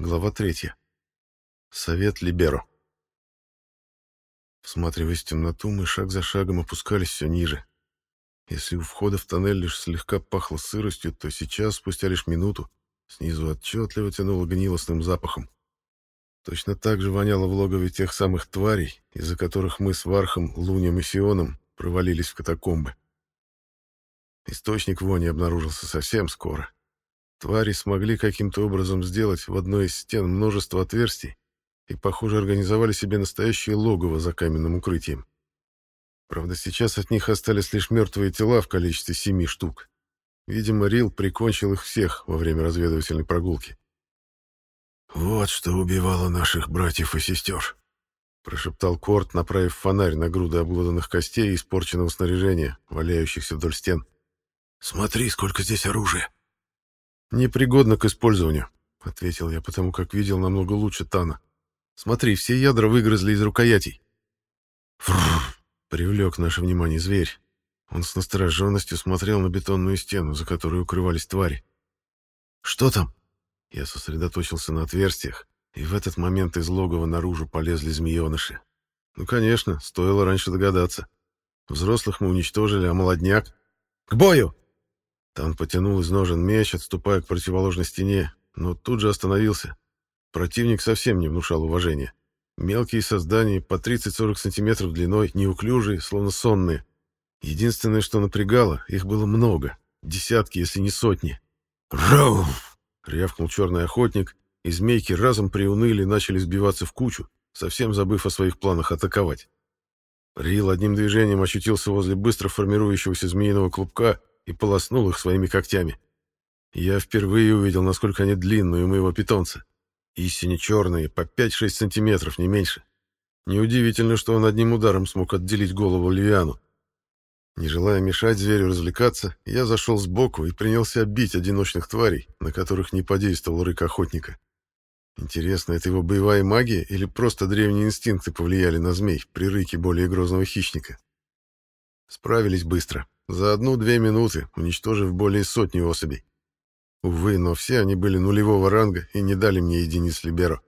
Глава третья. Совет Либеро. Всматриваясь в темноту, мы шаг за шагом опускались все ниже. Если у входа в тоннель лишь слегка пахло сыростью, то сейчас, спустя лишь минуту, снизу отчетливо тянуло гнилостным запахом. Точно так же воняло в логове тех самых тварей, из-за которых мы с Вархом, Лунем и Сионом провалились в катакомбы. Источник вони обнаружился совсем скоро. Твари смогли каким-то образом сделать в одной из стен множество отверстий и, похоже, организовали себе настоящее логово за каменным укрытием. Правда, сейчас от них остались лишь мертвые тела в количестве семи штук. Видимо, Рил прикончил их всех во время разведывательной прогулки. «Вот что убивало наших братьев и сестер», — прошептал Корт, направив фонарь на груды обглоданных костей и испорченного снаряжения, валяющихся вдоль стен. «Смотри, сколько здесь оружия!» «Непригодно к использованию», — ответил я, потому как видел намного лучше Тана. «Смотри, все ядра выгрызли из рукоятей». «Фрррр!» — привлек наше внимание зверь. Он с настороженностью смотрел на бетонную стену, за которой укрывались твари. «Что там?» Я сосредоточился на отверстиях, и в этот момент из логова наружу полезли змееныши. Ну, конечно, стоило раньше догадаться. Взрослых мы уничтожили, а молодняк... «К бою!» Тан потянул из ножен меч, отступая к противоположной стене, но тут же остановился. Противник совсем не внушал уважения. Мелкие создания, по 30-40 сантиметров длиной, неуклюжие, словно сонные. Единственное, что напрягало, их было много. Десятки, если не сотни. «Роу!» — рявкнул черный охотник, и змейки разом приуныли и начали сбиваться в кучу, совсем забыв о своих планах атаковать. Рил одним движением ощутился возле быстро формирующегося змеиного клубка и полоснул их своими когтями. Я впервые увидел, насколько они длинные у моего питомца. Истине черные, по 5-6 сантиметров, не меньше. Неудивительно, что он одним ударом смог отделить голову Левиану. Не желая мешать зверю развлекаться, я зашел сбоку и принялся бить одиночных тварей, на которых не подействовал рык охотника. Интересно, это его боевая магия или просто древние инстинкты повлияли на змей при рыке более грозного хищника? Справились быстро. За одну-две минуты, уничтожив более сотни особей. Увы, но все они были нулевого ранга и не дали мне единиц Либеро.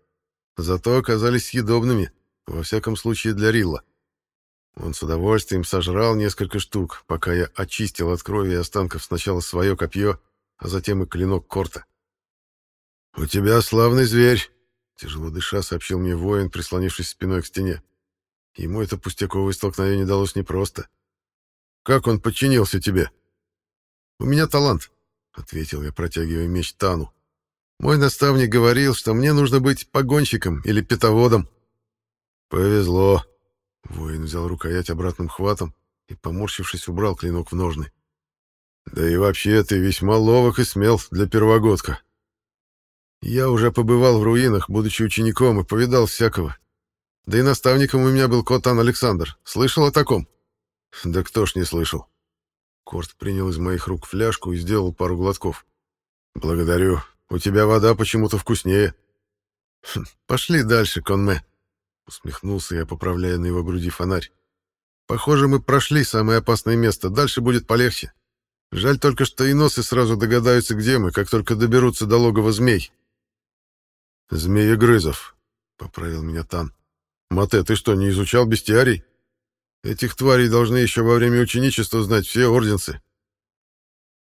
Зато оказались съедобными, во всяком случае для Рилла. Он с удовольствием сожрал несколько штук, пока я очистил от крови и останков сначала свое копье, а затем и клинок Корта. «У тебя славный зверь!» — тяжело дыша сообщил мне воин, прислонившись спиной к стене. Ему это пустяковое столкновение далось непросто. Как он подчинился тебе?» «У меня талант», — ответил я, протягивая меч Тану. «Мой наставник говорил, что мне нужно быть погонщиком или питоводом». «Повезло». Воин взял рукоять обратным хватом и, поморщившись, убрал клинок в ножны. «Да и вообще ты весьма ловок и смел для первогодка. Я уже побывал в руинах, будучи учеником, и повидал всякого. Да и наставником у меня был Котан Александр. Слышал о таком?» Да кто ж не слышал. Корт принял из моих рук фляжку и сделал пару глотков. Благодарю. У тебя вода почему-то вкуснее. «Хм, пошли дальше, Конме. Усмехнулся я, поправляя на его груди фонарь. Похоже, мы прошли самое опасное место. Дальше будет полегче. Жаль только, что и носы сразу догадаются, где мы, как только доберутся до логова змей. Змеегрызов, поправил меня Тан. Мате, ты что, не изучал бестиарий? Этих тварей должны еще во время ученичества знать все орденцы.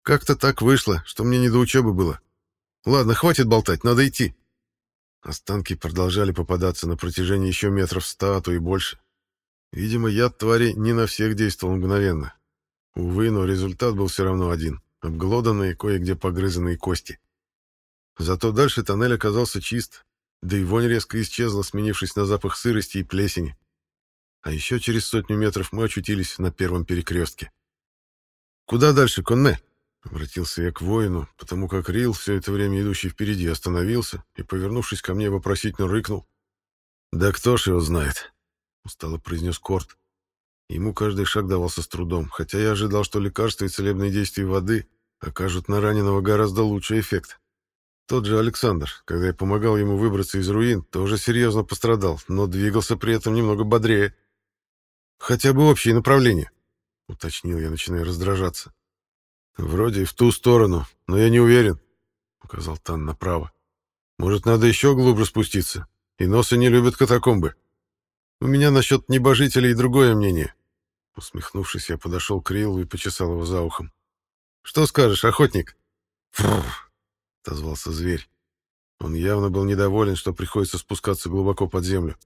Как-то так вышло, что мне не до учебы было. Ладно, хватит болтать, надо идти. Останки продолжали попадаться на протяжении еще метров ста, а то и больше. Видимо, яд твари не на всех действовал мгновенно. Увы, но результат был все равно один — обглоданные, кое-где погрызанные кости. Зато дальше тоннель оказался чист, да и вонь резко исчезла, сменившись на запах сырости и плесени. А еще через сотню метров мы очутились на первом перекрестке. «Куда дальше, Конне?» — обратился я к воину, потому как Рил, все это время идущий впереди, остановился и, повернувшись ко мне, вопросительно рыкнул. «Да кто ж его знает?» — устало произнес Корт. Ему каждый шаг давался с трудом, хотя я ожидал, что лекарства и целебные действия воды окажут на раненого гораздо лучший эффект. Тот же Александр, когда я помогал ему выбраться из руин, тоже серьезно пострадал, но двигался при этом немного бодрее. Хотя бы общее направление, уточнил я, начиная раздражаться. Вроде в ту сторону, но я не уверен, указал Тан направо. Может, надо еще глубже спуститься? И носы не любят катакомбы. У меня насчет небожителей другое мнение. Усмехнувшись, я подошел к Рилу и почесал его за ухом. «Что скажешь, охотник?» «Фрррр!» — отозвался зверь. Он явно был недоволен, что приходится спускаться глубоко под землю.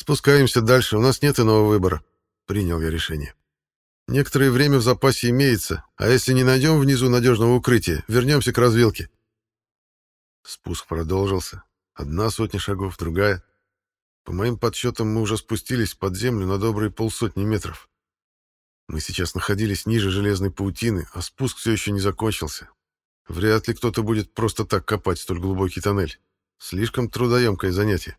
«Спускаемся дальше, у нас нет иного выбора», — принял я решение. «Некоторое время в запасе имеется, а если не найдем внизу надежного укрытия, вернемся к развилке». Спуск продолжился. Одна сотня шагов, другая. По моим подсчетам, мы уже спустились под землю на добрые полсотни метров. Мы сейчас находились ниже железной паутины, а спуск все еще не закончился. Вряд ли кто-то будет просто так копать столь глубокий тоннель. Слишком трудоемкое занятие.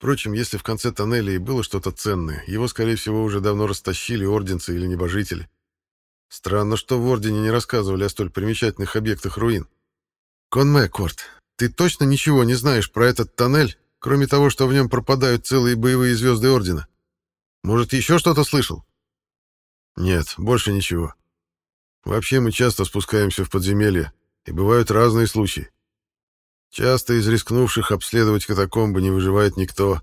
Впрочем, если в конце тоннеля и было что-то ценное, его, скорее всего, уже давно растащили орденцы или небожители. Странно, что в Ордене не рассказывали о столь примечательных объектах руин. Конме, Корт, ты точно ничего не знаешь про этот тоннель, кроме того, что в нем пропадают целые боевые звезды Ордена? Может, еще что-то слышал? Нет, больше ничего. Вообще мы часто спускаемся в подземелье, и бывают разные случаи. Часто из рискнувших обследовать катакомбы не выживает никто.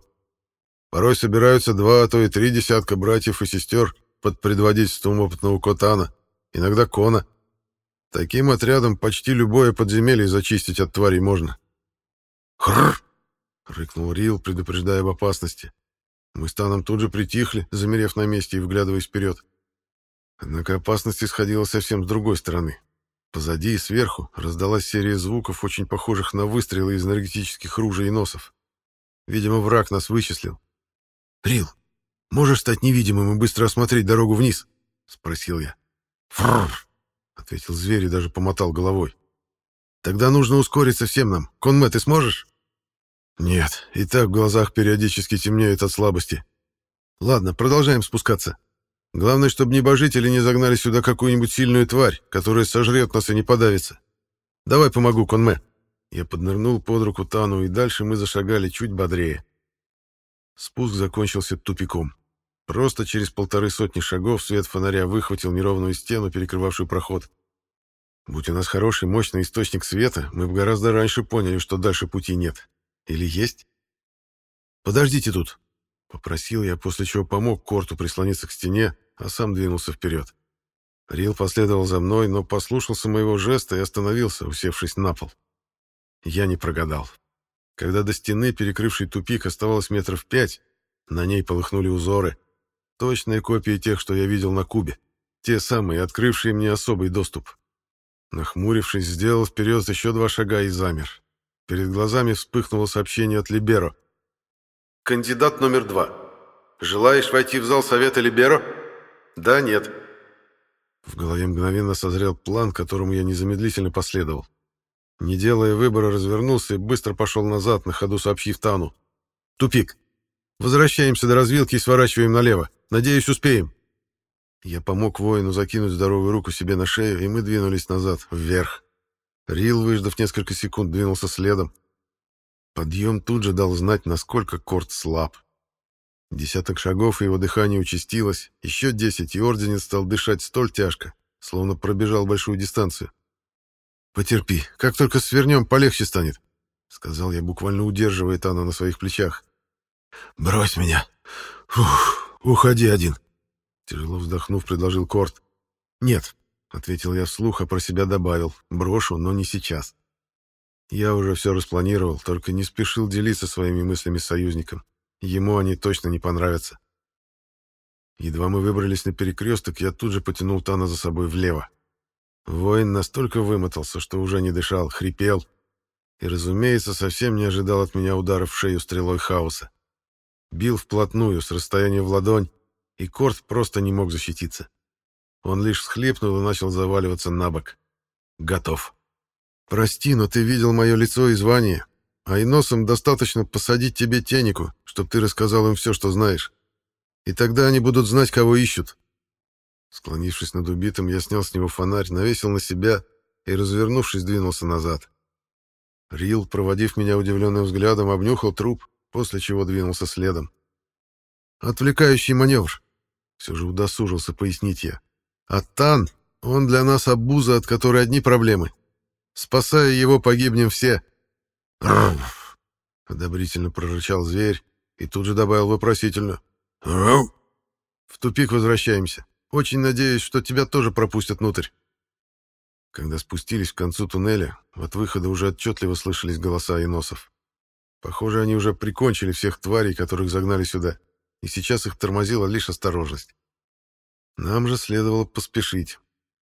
Порой собираются два, а то и три десятка братьев и сестер под предводительством опытного Котана, иногда Кона. Таким отрядом почти любое подземелье зачистить от тварей можно. «Хрррр!» — рыкнул Рил, предупреждая об опасности. Мы с Таном тут же притихли, замерев на месте и вглядываясь вперед. Однако опасность исходила совсем с другой стороны. Позади и сверху раздалась серия звуков, очень похожих на выстрелы из энергетических ружей и носов. Видимо, враг нас вычислил. «Рил, можешь стать невидимым и быстро осмотреть дорогу вниз?» — спросил я. «Фрррр!» — ответил зверь и даже помотал головой. «Тогда нужно ускориться всем нам. Конме, ты сможешь?» «Нет, и так в глазах периодически темнеет от слабости. Ладно, продолжаем спускаться. Главное, чтобы небожители не загнали сюда какую-нибудь сильную тварь, которая сожрет нас и не подавится. Давай помогу, Конме. Я поднырнул под руку Тану, и дальше мы зашагали чуть бодрее. Спуск закончился тупиком. Просто через полторы сотни шагов свет фонаря выхватил неровную стену, перекрывавшую проход. Будь у нас хороший, мощный источник света, мы бы гораздо раньше поняли, что дальше пути нет. Или есть? «Подождите тут», — попросил я, после чего помог Корту прислониться к стене, а сам двинулся вперед. Рил последовал за мной, но послушался моего жеста и остановился, усевшись на пол. Я не прогадал. Когда до стены, перекрывшей тупик, оставалось метров пять, на ней полыхнули узоры. Точные копии тех, что я видел на кубе. Те самые, открывшие мне особый доступ. Нахмурившись, сделал вперед еще два шага и замер. Перед глазами вспыхнуло сообщение от Либеро. «Кандидат номер два. Желаешь войти в зал Совета Либеро?» «Да, нет». В голове мгновенно созрел план, которому я незамедлительно последовал. Не делая выбора, развернулся и быстро пошел назад, на ходу сообщив Тану. «Тупик. Возвращаемся до развилки и сворачиваем налево. Надеюсь, успеем». Я помог воину закинуть здоровую руку себе на шею, и мы двинулись назад, вверх. Рил, выждав несколько секунд, двинулся следом. Подъем тут же дал знать, насколько Корт слаб. Десяток шагов, и его дыхание участилось, еще десять, и Орденец стал дышать столь тяжко, словно пробежал большую дистанцию. «Потерпи, как только свернем, полегче станет», — сказал я, буквально удерживая Тану на своих плечах. «Брось меня! Фух, уходи один!» Тяжело вздохнув, предложил Корт. «Нет», — ответил я вслух, а про себя добавил. «Брошу, но не сейчас». Я уже все распланировал, только не спешил делиться своими мыслями с союзником. Ему они точно не понравятся. Едва мы выбрались на перекресток, я тут же потянул Тана за собой влево. Воин настолько вымотался, что уже не дышал, хрипел. И, разумеется, совсем не ожидал от меня ударов в шею стрелой хаоса. Бил вплотную, с расстояния в ладонь, и Корт просто не мог защититься. Он лишь схлипнул и начал заваливаться на бок. Готов. «Прости, но ты видел мое лицо и звание, а и носом достаточно посадить тебе тенику, чтобы ты рассказал им все, что знаешь. И тогда они будут знать, кого ищут». Склонившись над убитым, я снял с него фонарь, навесил на себя и, развернувшись, двинулся назад. Рил, проводив меня удивленным взглядом, обнюхал труп, после чего двинулся следом. «Отвлекающий маневр», — все же удосужился пояснить я. «А Тан, он для нас обуза, от которой одни проблемы. Спасая его, погибнем все. «Рф!» — одобрительно прорычал зверь и тут же добавил вопросительно. «Рф!» «В тупик возвращаемся. Очень надеюсь, что тебя тоже пропустят внутрь». Когда спустились к концу туннеля, от выхода уже отчетливо слышались голоса иносов. Похоже, они уже прикончили всех тварей, которых загнали сюда, и сейчас их тормозила лишь осторожность. Нам же следовало поспешить.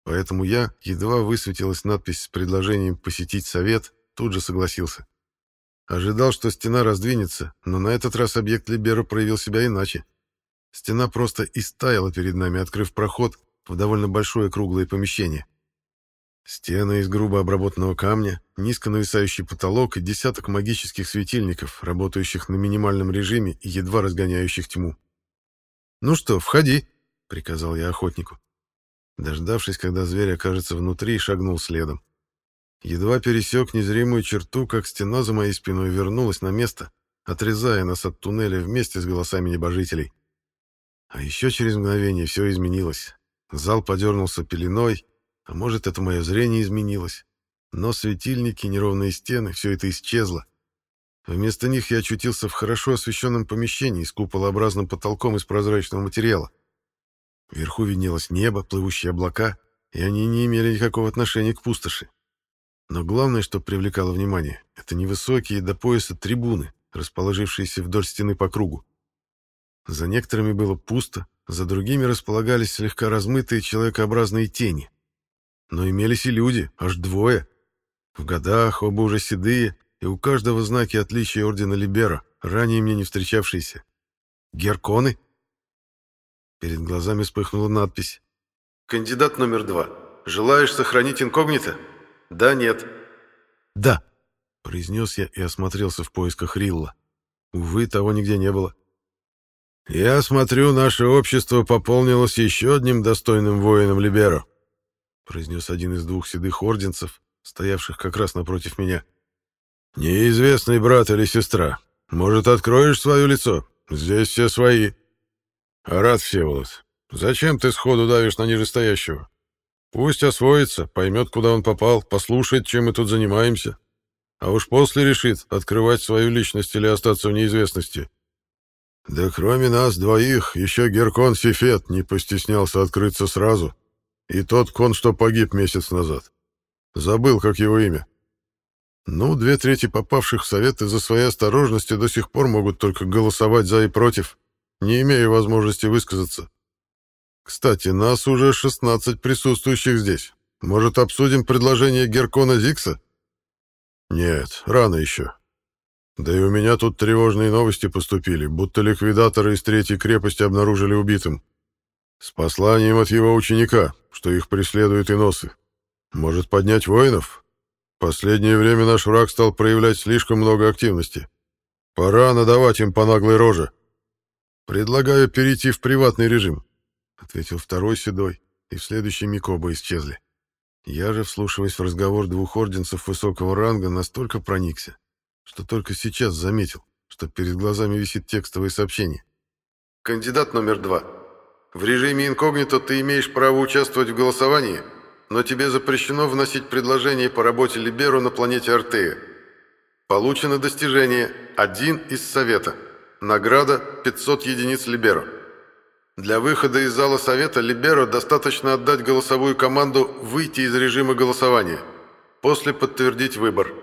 Поэтому я, едва высветилась надпись с предложением посетить совет, тут же согласился. Ожидал, что стена раздвинется, но на этот раз объект Либера проявил себя иначе. Стена просто истаяла перед нами, открыв проход в довольно большое круглое помещение. Стены из грубо обработанного камня, низко нависающий потолок и десяток магических светильников, работающих на минимальном режиме и едва разгоняющих тьму. «Ну что, входи», — приказал я охотнику. Дождавшись, когда зверь окажется внутри, шагнул следом. Едва пересек незримую черту, как стена за моей спиной вернулась на место, отрезая нас от туннеля вместе с голосами небожителей. А еще через мгновение все изменилось. Зал подернулся пеленой, а может, это мое зрение изменилось. Но светильники, неровные стены, все это исчезло. Вместо них я очутился в хорошо освещенном помещении с куполообразным потолком из прозрачного материала. Вверху виднелось небо, плывущие облака, и они не имели никакого отношения к пустоши. Но главное, что привлекало внимание, это невысокие до пояса трибуны, расположившиеся вдоль стены по кругу. За некоторыми было пусто, за другими располагались слегка размытые человекообразные тени. Но имелись и люди, аж двое. В годах, оба уже седые, и у каждого знаки отличия Ордена Либера, ранее мне не встречавшиеся. Герконы? Перед глазами вспыхнула надпись. «Кандидат номер два. Желаешь сохранить инкогнито? Да, нет». «Да», — произнес я и осмотрелся в поисках Рилла. Увы, того нигде не было. «Я смотрю, наше общество пополнилось еще одним достойным воином Либеро», произнес один из двух седых орденцев, стоявших как раз напротив меня. «Неизвестный брат или сестра. Может, откроешь свое лицо? Здесь все свои». «Рад, Всеволод. Зачем ты сходу давишь на нижестоящего? Пусть освоится, поймет, куда он попал, послушает, чем мы тут занимаемся. А уж после решит, открывать свою личность или остаться в неизвестности». «Да кроме нас двоих, еще Геркон Фифет не постеснялся открыться сразу. И тот кон, что погиб месяц назад. Забыл, как его имя. Ну, две трети попавших в совет из-за своей осторожности до сих пор могут только голосовать за и против, не имея возможности высказаться. Кстати, нас уже 16 присутствующих здесь. Может, обсудим предложение Геркона Зикса? Нет, рано еще. Да и у меня тут тревожные новости поступили, будто ликвидаторы из третьей крепости обнаружили убитым. С посланием от его ученика, что их преследуют иносы. Может поднять воинов? Последнее время наш враг стал проявлять слишком много активности. Пора надавать им по наглой роже. «Предлагаю перейти в приватный режим», — ответил второй седой, и в следующий миг оба исчезли. Я же, вслушиваясь в разговор двух орденцев высокого ранга, настолько проникся, что только сейчас заметил, что перед глазами висит текстовое сообщение. «Кандидат номер два. В режиме инкогнито ты имеешь право участвовать в голосовании, но тебе запрещено вносить предложение по работе Либеру на планете Артея. Получено достижение «Один из Совета». Награда 500 единиц Либеро. Для выхода из зала совета Либеро достаточно отдать голосовую команду «Выйти из режима голосования». После подтвердить выбор.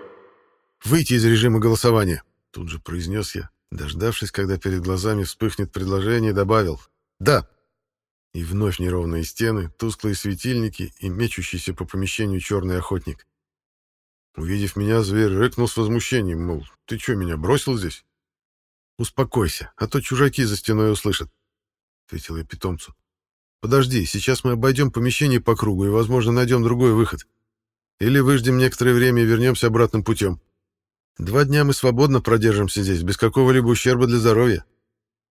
«Выйти из режима голосования», — тут же произнес я, дождавшись, когда перед глазами вспыхнет предложение, добавил «Да». И вновь неровные стены, тусклые светильники и мечущийся по помещению черный охотник. Увидев меня, зверь рыкнул с возмущением, мол, «Ты что, меня бросил здесь?» «Успокойся, а то чужаки за стеной услышат», — ответил я питомцу. «Подожди, сейчас мы обойдем помещение по кругу и, возможно, найдем другой выход. Или выждем некоторое время и вернемся обратным путем. Два дня мы свободно продержимся здесь, без какого-либо ущерба для здоровья.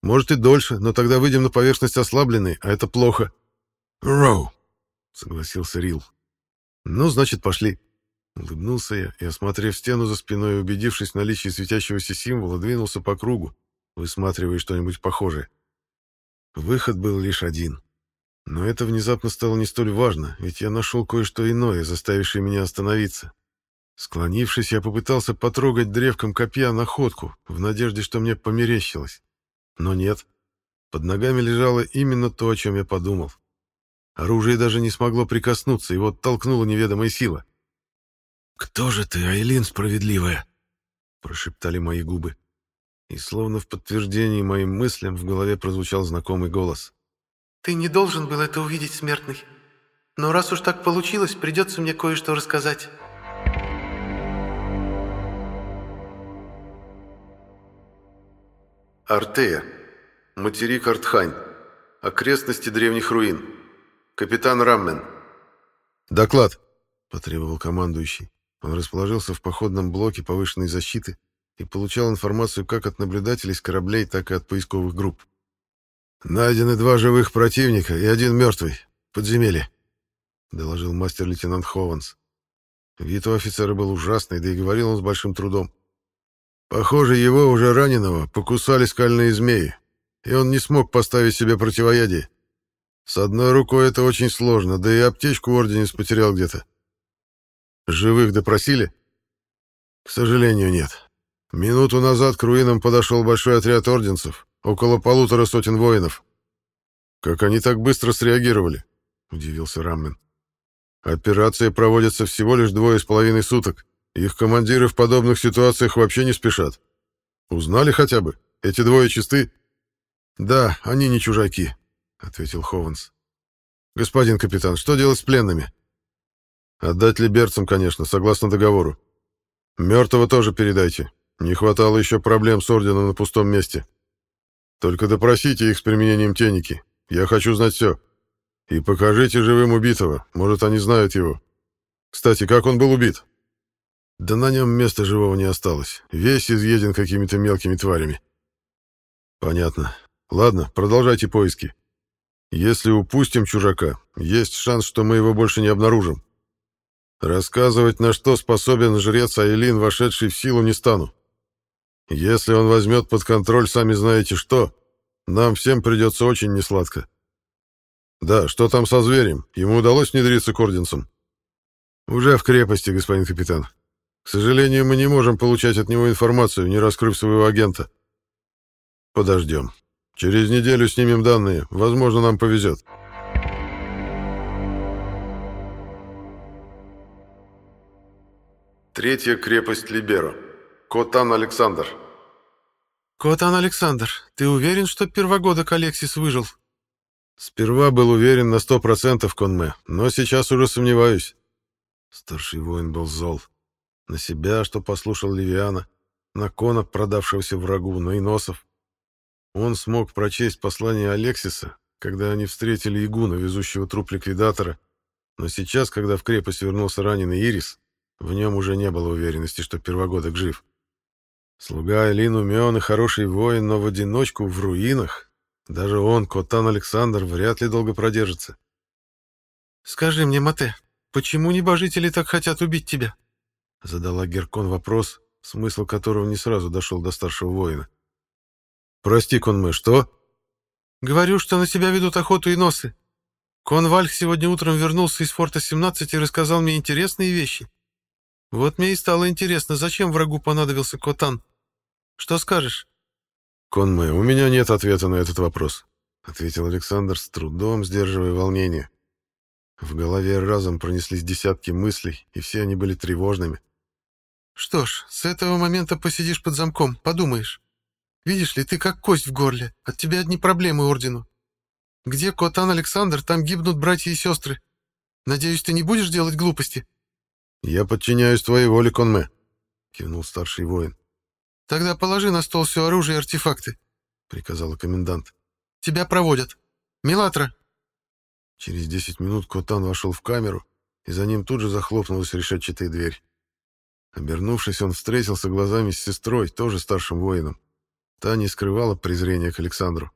Может и дольше, но тогда выйдем на поверхность ослабленной, а это плохо». «Роу», — согласился Рил. «Ну, значит, пошли». Улыбнулся я и, осмотрев стену за спиной и убедившись в наличии светящегося символа, двинулся по кругу, высматривая что-нибудь похожее. Выход был лишь один. Но это внезапно стало не столь важно, ведь я нашел кое-что иное, заставившее меня остановиться. Склонившись, я попытался потрогать древком копья находку, в надежде, что мне померещилось. Но нет. Под ногами лежало именно то, о чем я подумал. Оружие даже не смогло прикоснуться, его толкнула неведомая сила. «Кто же ты, Айлин справедливая?» — прошептали мои губы. И словно в подтверждении моим мыслям в голове прозвучал знакомый голос. «Ты не должен был это увидеть, смертный. Но раз уж так получилось, придется мне кое-что рассказать». Артея. Материк Артхань. Окрестности древних руин. Капитан Раммен. «Доклад!» — потребовал командующий. Он расположился в походном блоке повышенной защиты и получал информацию как от наблюдателей с кораблей, так и от поисковых групп. «Найдены два живых противника и один мертвый. Подземелье», — доложил мастер-лейтенант Хованс. Вид у офицера был ужасный, да и говорил он с большим трудом. Похоже, его, уже раненого, покусали скальные змеи, и он не смог поставить себе противоядие. С одной рукой это очень сложно, да и аптечку орденец потерял где-то. Живых допросили? К сожалению, нет. Минуту назад к руинам подошел большой отряд орденцев, около полутора сотен воинов. Как они так быстро среагировали? Удивился Раммен. Операция проводится всего лишь двое с половиной суток. Их командиры в подобных ситуациях вообще не спешат. Узнали хотя бы? Эти двое чисты? Да, они не чужаки, ответил Хованс. Господин капитан, что делать с пленными? Отдать либерцам, конечно, согласно договору. Мертвого тоже передайте. Не хватало еще проблем с орденом на пустом месте. Только допросите их с применением теники. Я хочу знать все. И покажите живым убитого. Может, они знают его. Кстати, как он был убит? Да на нем места живого не осталось. Весь изъеден какими-то мелкими тварями. Понятно. Ладно, продолжайте поиски. Если упустим чужака, есть шанс, что мы его больше не обнаружим. Рассказывать, на что способен жрец Айлин, вошедший в силу, не стану. Если он возьмет под контроль сами знаете что, нам всем придется очень несладко. Да, что там со зверем? Ему удалось внедриться к орденцам? Уже в крепости, господин капитан. К сожалению, мы не можем получать от него информацию, не раскрыв своего агента. Подождем. Через неделю снимем данные. Возможно, нам повезет. Третья крепость Либеро. Котан Александр. Котан Александр, ты уверен, что первогодок Алексис выжил? Сперва был уверен на сто процентов, Конме, но сейчас уже сомневаюсь. Старший воин был зол. На себя, что послушал Левиана, на Кона, продавшегося врагу, на Иносов. Он смог прочесть послание Алексиса, когда они встретили Игуна, везущего труп ликвидатора, но сейчас, когда в крепость вернулся раненый Ирис, в нем уже не было уверенности, что первогодок жив. Слуга Элин умен и хороший воин, но в одиночку в руинах. Даже он, Котан Александр, вряд ли долго продержится. «Скажи мне, Мате, почему небожители так хотят убить тебя?» Задала Геркон вопрос, смысл которого не сразу дошел до старшего воина. «Прости, Конме, что?» «Говорю, что на тебя ведут охоту и носы. Конвальх сегодня утром вернулся из форта 17 и рассказал мне интересные вещи. Вот мне и стало интересно, зачем врагу понадобился Котан. Что скажешь?» «Конме, у меня нет ответа на этот вопрос», — ответил Александр с трудом, сдерживая волнение. В голове разом пронеслись десятки мыслей, и все они были тревожными. Что ж, с этого момента посидишь под замком, подумаешь. Видишь ли, ты как кость в горле, от тебя одни проблемы ордену. Где Котан Александр, там гибнут братья и сестры. Надеюсь, ты не будешь делать глупости? Я подчиняюсь твоей воле, Конме, кивнул старший воин. Тогда положи на стол все оружие и артефакты, приказала комендант. Тебя проводят. Милатра. Через десять минут Котан вошел в камеру, и за ним тут же захлопнулась решетчатая дверь. Обернувшись, он встретился глазами с сестрой, тоже старшим воином. Та не скрывала презрения к Александру.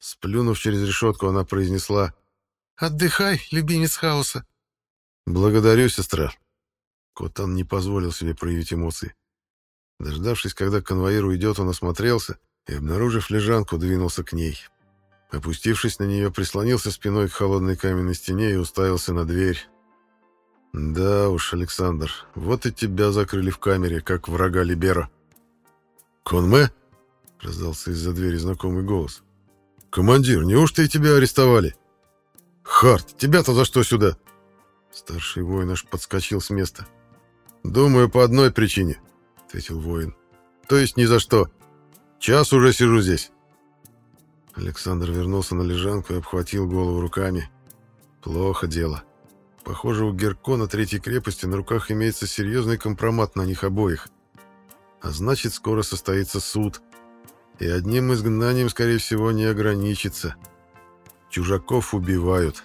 Сплюнув через решетку, она произнесла «Отдыхай, любимец хаоса». «Благодарю, сестра». Котан не позволил себе проявить эмоции. Дождавшись, когда конвоир уйдет, он осмотрелся и, обнаружив лежанку, двинулся к ней. Опустившись на нее, прислонился спиной к холодной каменной стене и уставился на дверь. Да уж, Александр, вот и тебя закрыли в камере, как врага Либера. «Конме?» — раздался из-за двери знакомый голос. «Командир, неужто и тебя арестовали?» «Харт, тебя-то за что сюда?» Старший воин аж подскочил с места. «Думаю, по одной причине», — ответил воин. «То есть ни за что. Час уже сижу здесь». Александр вернулся на лежанку и обхватил голову руками. «Плохо дело. Похоже, у Геркона Третьей крепости на руках имеется серьезный компромат на них обоих. А значит, скоро состоится суд. И одним изгнанием, скорее всего, не ограничится. Чужаков убивают,